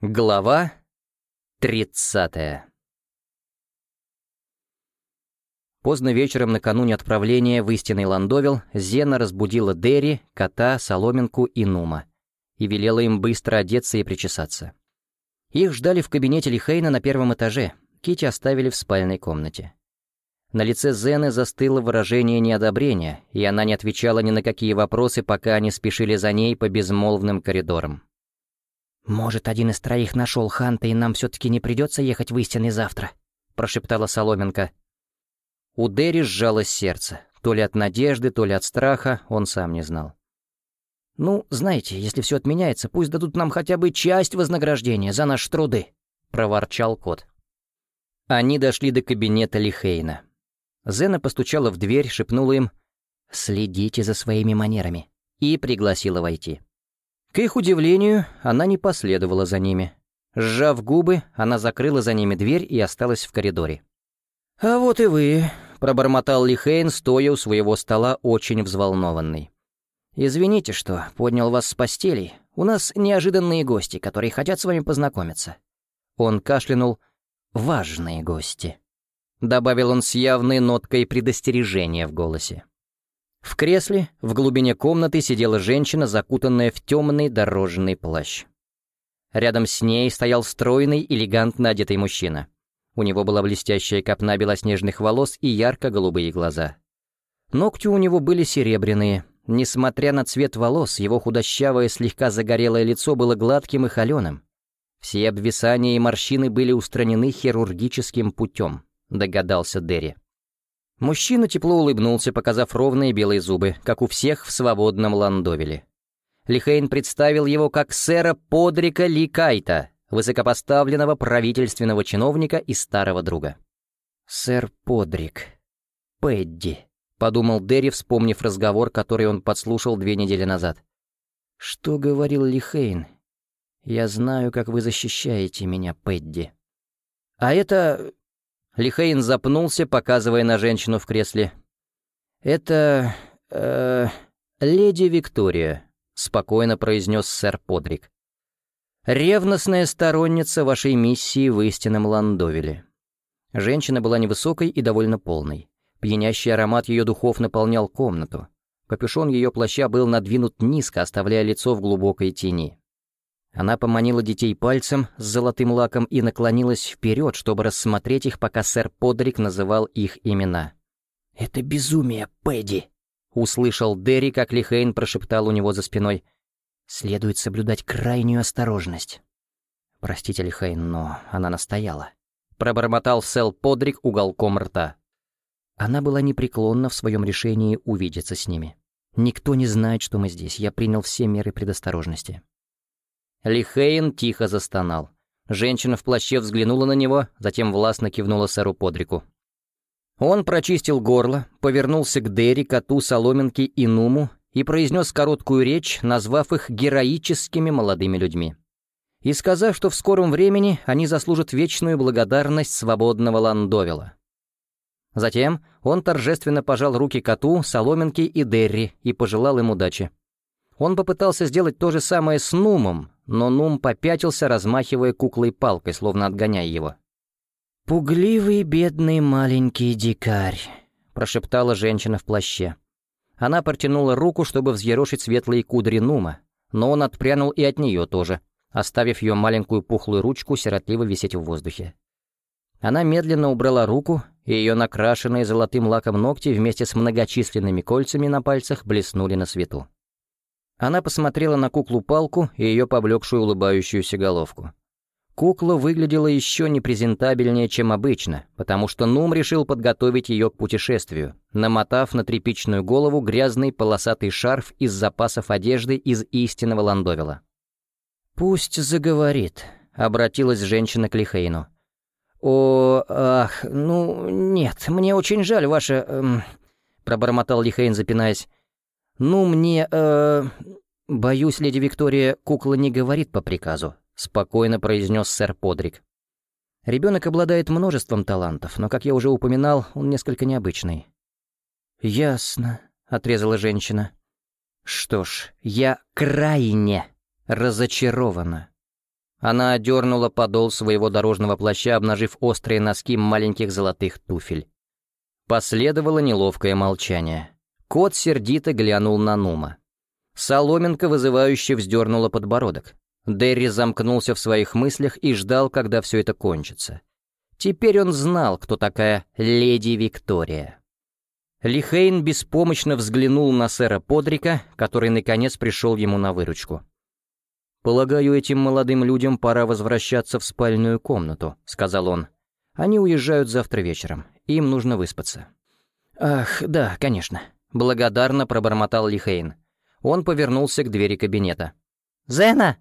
Глава тридцатая Поздно вечером накануне отправления в истинный Ландовил Зена разбудила Дерри, кота, Соломинку и Нума и велела им быстро одеться и причесаться. Их ждали в кабинете Лихейна на первом этаже, Кити оставили в спальной комнате. На лице Зены застыло выражение неодобрения, и она не отвечала ни на какие вопросы, пока они спешили за ней по безмолвным коридорам. «Может, один из троих нашел Ханта, и нам все-таки не придется ехать в истинный завтра?» — прошептала Соломенко. У Дерри сжалось сердце. То ли от надежды, то ли от страха, он сам не знал. «Ну, знаете, если все отменяется, пусть дадут нам хотя бы часть вознаграждения за наши труды», — проворчал кот. Они дошли до кабинета Лихейна. Зена постучала в дверь, шепнула им «Следите за своими манерами» и пригласила войти. К их удивлению, она не последовала за ними. Сжав губы, она закрыла за ними дверь и осталась в коридоре. «А вот и вы», — пробормотал Лихейн, стоя у своего стола, очень взволнованный. «Извините, что поднял вас с постели. У нас неожиданные гости, которые хотят с вами познакомиться». Он кашлянул. «Важные гости», — добавил он с явной ноткой предостережения в голосе. В кресле в глубине комнаты сидела женщина, закутанная в темный дорожный плащ. Рядом с ней стоял стройный, элегантно одетый мужчина. У него была блестящая копна белоснежных волос и ярко-голубые глаза. Ногти у него были серебряные. Несмотря на цвет волос, его худощавое, слегка загорелое лицо было гладким и холеным. Все обвисания и морщины были устранены хирургическим путем, догадался Дерри. Мужчина тепло улыбнулся, показав ровные белые зубы, как у всех в свободном Ландовеле. Лихейн представил его как сэра Подрика Ликайта, высокопоставленного правительственного чиновника и старого друга. «Сэр Подрик. Пэдди», — подумал Дерри, вспомнив разговор, который он подслушал две недели назад. «Что говорил Лихейн? Я знаю, как вы защищаете меня, Пэдди». «А это Лихейн запнулся, показывая на женщину в кресле. «Это... э... леди Виктория», — спокойно произнес сэр Подрик. «Ревностная сторонница вашей миссии в истинном Ландовеле». Женщина была невысокой и довольно полной. Пьянящий аромат ее духов наполнял комнату. Капюшон ее плаща был надвинут низко, оставляя лицо в глубокой тени. Она поманила детей пальцем с золотым лаком и наклонилась вперед, чтобы рассмотреть их, пока сэр Подрик называл их имена. «Это безумие, Пэдди!» — услышал Дерри, как Лихейн прошептал у него за спиной. «Следует соблюдать крайнюю осторожность». «Простите, Лихейн, но она настояла». Пробормотал Сэл Подрик уголком рта. Она была непреклонна в своем решении увидеться с ними. «Никто не знает, что мы здесь. Я принял все меры предосторожности». Лихейн тихо застонал. Женщина в плаще взглянула на него, затем властно кивнула сэру Подрику. Он прочистил горло, повернулся к Дерри, коту, соломинке и Нуму и произнес короткую речь, назвав их героическими молодыми людьми. И сказав, что в скором времени они заслужат вечную благодарность свободного Ландовила. Затем он торжественно пожал руки коту, соломинке и Дерри и пожелал им удачи. Он попытался сделать то же самое с Нумом, но Нум попятился, размахивая куклой палкой, словно отгоняя его. «Пугливый бедный маленький дикарь», — прошептала женщина в плаще. Она протянула руку, чтобы взъерошить светлые кудри Нума, но он отпрянул и от нее тоже, оставив ее маленькую пухлую ручку сиротливо висеть в воздухе. Она медленно убрала руку, и ее накрашенные золотым лаком ногти вместе с многочисленными кольцами на пальцах блеснули на свету. Она посмотрела на куклу-палку и ее поблекшую улыбающуюся головку. Кукла выглядела еще непрезентабельнее, чем обычно, потому что Нум решил подготовить ее к путешествию, намотав на тряпичную голову грязный полосатый шарф из запасов одежды из истинного ландовила. «Пусть заговорит», — обратилась женщина к Лихейну. «О, ах, ну, нет, мне очень жаль, ваше...» эм, — пробормотал Лихейн, запинаясь. «Ну, мне, э... Боюсь, леди Виктория, кукла не говорит по приказу», — спокойно произнес сэр Подрик. Ребенок обладает множеством талантов, но, как я уже упоминал, он несколько необычный. «Ясно», — отрезала женщина. «Что ж, я крайне разочарована». Она одернула подол своего дорожного плаща, обнажив острые носки маленьких золотых туфель. Последовало неловкое молчание. Кот сердито глянул на Нума. Соломенка вызывающе вздернула подбородок. Дерри замкнулся в своих мыслях и ждал, когда все это кончится. Теперь он знал, кто такая леди Виктория. Лихейн беспомощно взглянул на сэра Подрика, который наконец пришел ему на выручку. «Полагаю, этим молодым людям пора возвращаться в спальную комнату», — сказал он. «Они уезжают завтра вечером. Им нужно выспаться». «Ах, да, конечно», — благодарно пробормотал Лихейн. Он повернулся к двери кабинета. «Зена!»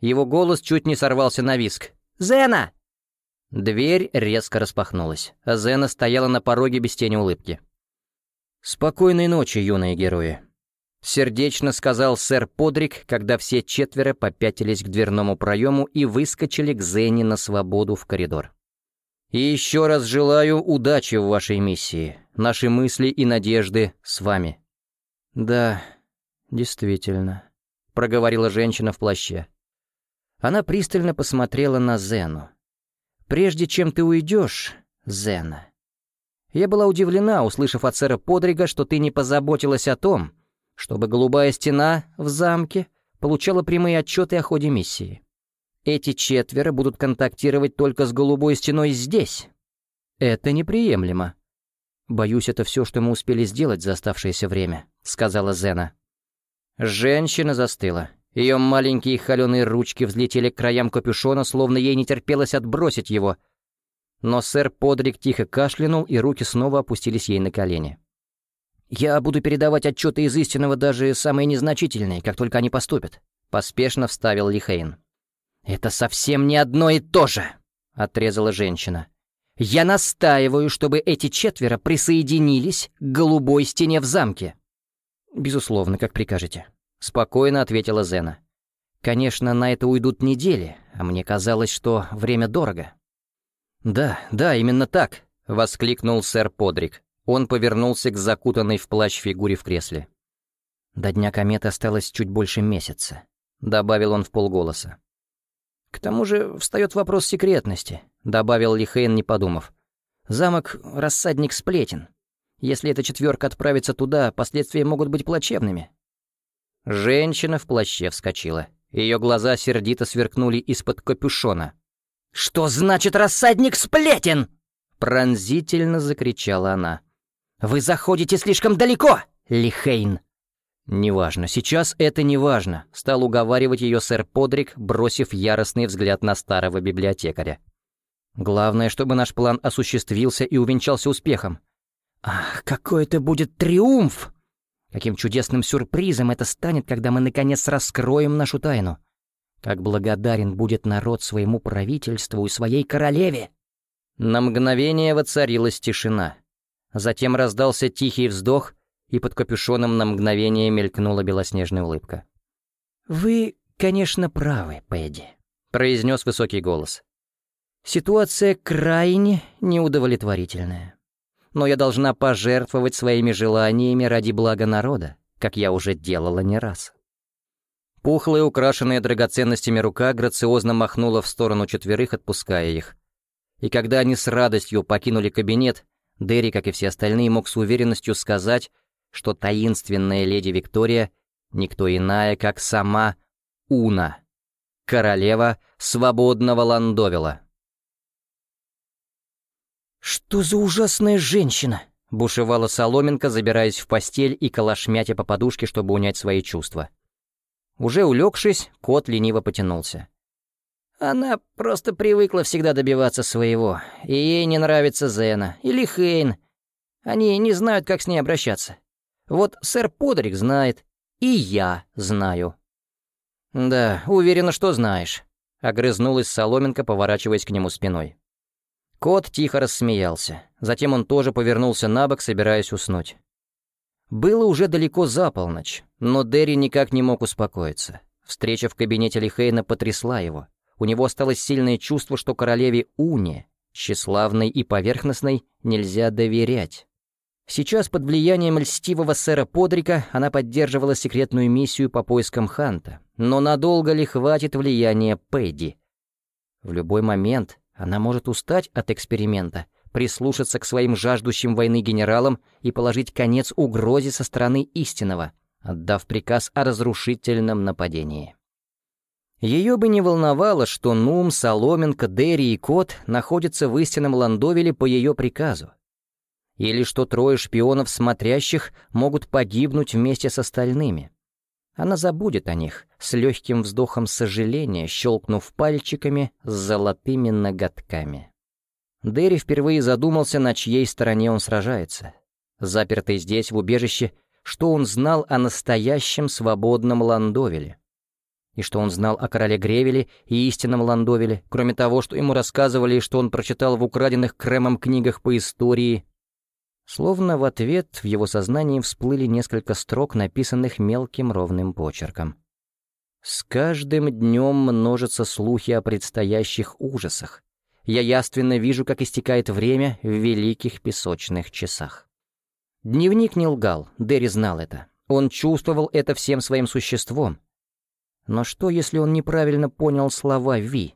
Его голос чуть не сорвался на виск. «Зена!» Дверь резко распахнулась. Зена стояла на пороге без тени улыбки. «Спокойной ночи, юные герои», — сердечно сказал сэр Подрик, когда все четверо попятились к дверному проему и выскочили к Зене на свободу в коридор. «И еще раз желаю удачи в вашей миссии. Наши мысли и надежды с вами». «Да, действительно», — проговорила женщина в плаще. Она пристально посмотрела на Зену. «Прежде чем ты уйдешь, Зена...» Я была удивлена, услышав от сэра Подрига, что ты не позаботилась о том, чтобы голубая стена в замке получала прямые отчеты о ходе миссии. Эти четверо будут контактировать только с голубой стеной здесь. Это неприемлемо. «Боюсь, это все, что мы успели сделать за оставшееся время», — сказала Зена. Женщина застыла. Ее маленькие холеные ручки взлетели к краям капюшона, словно ей не терпелось отбросить его. Но сэр Подрик тихо кашлянул, и руки снова опустились ей на колени. «Я буду передавать отчеты из истинного, даже самые незначительные, как только они поступят», — поспешно вставил Лихейн. «Это совсем не одно и то же», — отрезала женщина. «Я настаиваю, чтобы эти четверо присоединились к голубой стене в замке». «Безусловно, как прикажете», — спокойно ответила Зена. «Конечно, на это уйдут недели, а мне казалось, что время дорого». «Да, да, именно так», — воскликнул сэр Подрик. Он повернулся к закутанной в плащ фигуре в кресле. «До дня кометы осталось чуть больше месяца», — добавил он в полголоса. «К тому же встает вопрос секретности», — добавил Лихейн, не подумав. «Замок — рассадник сплетен. Если эта четверка отправится туда, последствия могут быть плачевными». Женщина в плаще вскочила. Ее глаза сердито сверкнули из-под капюшона. «Что значит рассадник сплетен?» Пронзительно закричала она. «Вы заходите слишком далеко, Лихейн!» «Неважно, сейчас это неважно», — стал уговаривать ее сэр Подрик, бросив яростный взгляд на старого библиотекаря. «Главное, чтобы наш план осуществился и увенчался успехом». «Ах, какой это будет триумф! Каким чудесным сюрпризом это станет, когда мы наконец раскроем нашу тайну! Как благодарен будет народ своему правительству и своей королеве!» На мгновение воцарилась тишина. Затем раздался тихий вздох, и под капюшоном на мгновение мелькнула белоснежная улыбка. «Вы, конечно, правы, Пэдди», — произнес высокий голос. «Ситуация крайне неудовлетворительная. Но я должна пожертвовать своими желаниями ради блага народа, как я уже делала не раз». Пухлая, украшенная драгоценностями рука грациозно махнула в сторону четверых, отпуская их. И когда они с радостью покинули кабинет, Дерри, как и все остальные, мог с уверенностью сказать, что таинственная леди Виктория — никто иная, как сама Уна, королева свободного Ландовила. «Что за ужасная женщина?» — бушевала Соломенко, забираясь в постель и калашмятя по подушке, чтобы унять свои чувства. Уже улегшись, кот лениво потянулся. Она просто привыкла всегда добиваться своего, и ей не нравится Зена или Хейн. Они не знают, как с ней обращаться. Вот сэр Подрик знает, и я знаю. «Да, уверена, что знаешь», — огрызнулась Соломенко, поворачиваясь к нему спиной. Кот тихо рассмеялся. Затем он тоже повернулся на бок, собираясь уснуть. Было уже далеко за полночь, но Дерри никак не мог успокоиться. Встреча в кабинете Лихейна потрясла его. У него осталось сильное чувство, что королеве Уне, тщеславной и поверхностной, нельзя доверять. Сейчас под влиянием льстивого сэра Подрика она поддерживала секретную миссию по поискам Ханта. Но надолго ли хватит влияния Пэдди? В любой момент она может устать от эксперимента, прислушаться к своим жаждущим войны генералам и положить конец угрозе со стороны истинного, отдав приказ о разрушительном нападении. Ее бы не волновало, что Нум, Соломенко, Дерри и Кот находятся в истинном Ландовеле по ее приказу. Или что трое шпионов смотрящих могут погибнуть вместе с остальными. Она забудет о них, с легким вздохом сожаления, щелкнув пальчиками с золотыми ноготками. Дерри впервые задумался, на чьей стороне он сражается. Запертый здесь, в убежище, что он знал о настоящем свободном Ландовеле и что он знал о короле Гревеле и истинном Ландовеле, кроме того, что ему рассказывали и что он прочитал в украденных Кремом книгах по истории. Словно в ответ в его сознании всплыли несколько строк, написанных мелким ровным почерком. «С каждым днем множатся слухи о предстоящих ужасах. Я яственно вижу, как истекает время в великих песочных часах». Дневник не лгал, Дерри знал это. Он чувствовал это всем своим существом, но что, если он неправильно понял слова Ви?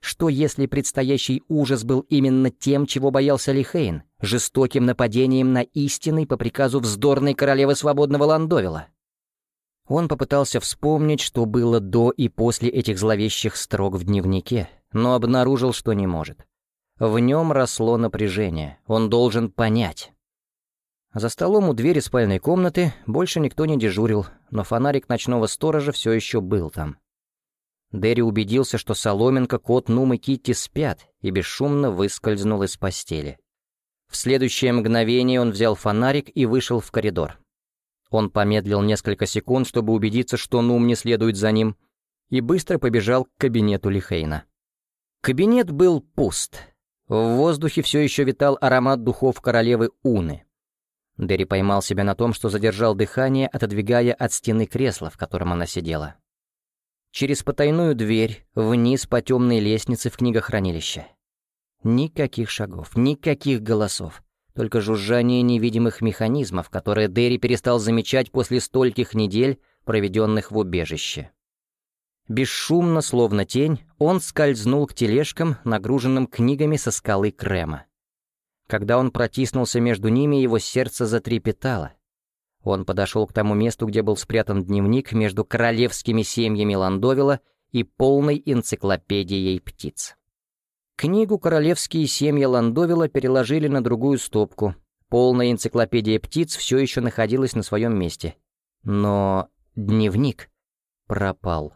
Что, если предстоящий ужас был именно тем, чего боялся Лихейн, жестоким нападением на истинный по приказу вздорной королевы свободного Ландовила? Он попытался вспомнить, что было до и после этих зловещих строк в дневнике, но обнаружил, что не может. В нем росло напряжение, он должен понять. За столом у двери спальной комнаты больше никто не дежурил, но фонарик ночного сторожа все еще был там. Дерри убедился, что Соломенко, Кот, Нум и Китти спят, и бесшумно выскользнул из постели. В следующее мгновение он взял фонарик и вышел в коридор. Он помедлил несколько секунд, чтобы убедиться, что Нум не следует за ним, и быстро побежал к кабинету Лихейна. Кабинет был пуст. В воздухе все еще витал аромат духов королевы Уны. Дерри поймал себя на том, что задержал дыхание, отодвигая от стены кресло, в котором она сидела. Через потайную дверь, вниз по темной лестнице в книгохранилище. Никаких шагов, никаких голосов, только жужжание невидимых механизмов, которые Дерри перестал замечать после стольких недель, проведенных в убежище. Бесшумно, словно тень, он скользнул к тележкам, нагруженным книгами со скалы Крема. Когда он протиснулся между ними, его сердце затрепетало. Он подошел к тому месту, где был спрятан дневник между королевскими семьями Ландовила и полной энциклопедией птиц. Книгу «Королевские семьи Ландовила» переложили на другую стопку. Полная энциклопедия птиц все еще находилась на своем месте. Но дневник пропал.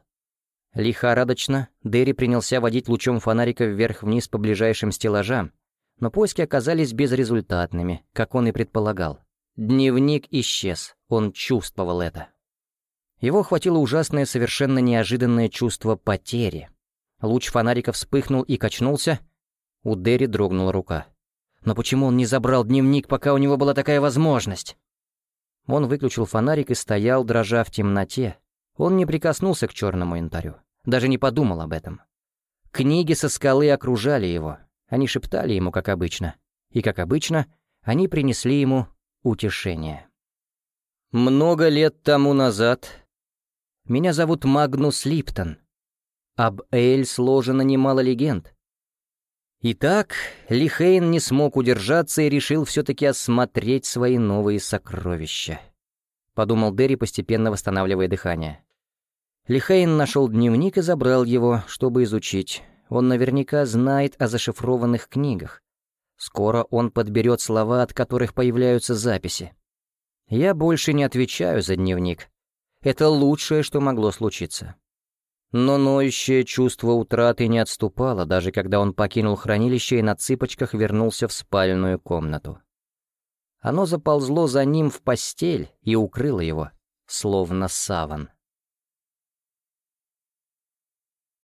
Лихорадочно Дерри принялся водить лучом фонарика вверх-вниз по ближайшим стеллажам, но поиски оказались безрезультатными, как он и предполагал. Дневник исчез, он чувствовал это. Его охватило ужасное, совершенно неожиданное чувство потери. Луч фонарика вспыхнул и качнулся. У Дерри дрогнула рука. Но почему он не забрал дневник, пока у него была такая возможность? Он выключил фонарик и стоял, дрожа в темноте. Он не прикоснулся к черному янтарю, даже не подумал об этом. Книги со скалы окружали его, они шептали ему, как обычно. И, как обычно, они принесли ему утешение. «Много лет тому назад меня зовут Магнус Липтон. Об Эль сложено немало легенд. Итак, Лихейн не смог удержаться и решил все-таки осмотреть свои новые сокровища. Подумал Дерри, постепенно восстанавливая дыхание. Лихейн нашел дневник и забрал его, чтобы изучить. Он наверняка знает о зашифрованных книгах. Скоро он подберет слова, от которых появляются записи. Я больше не отвечаю за дневник. Это лучшее, что могло случиться. Но ноющее чувство утраты не отступало, даже когда он покинул хранилище и на цыпочках вернулся в спальную комнату. Оно заползло за ним в постель и укрыло его, словно саван.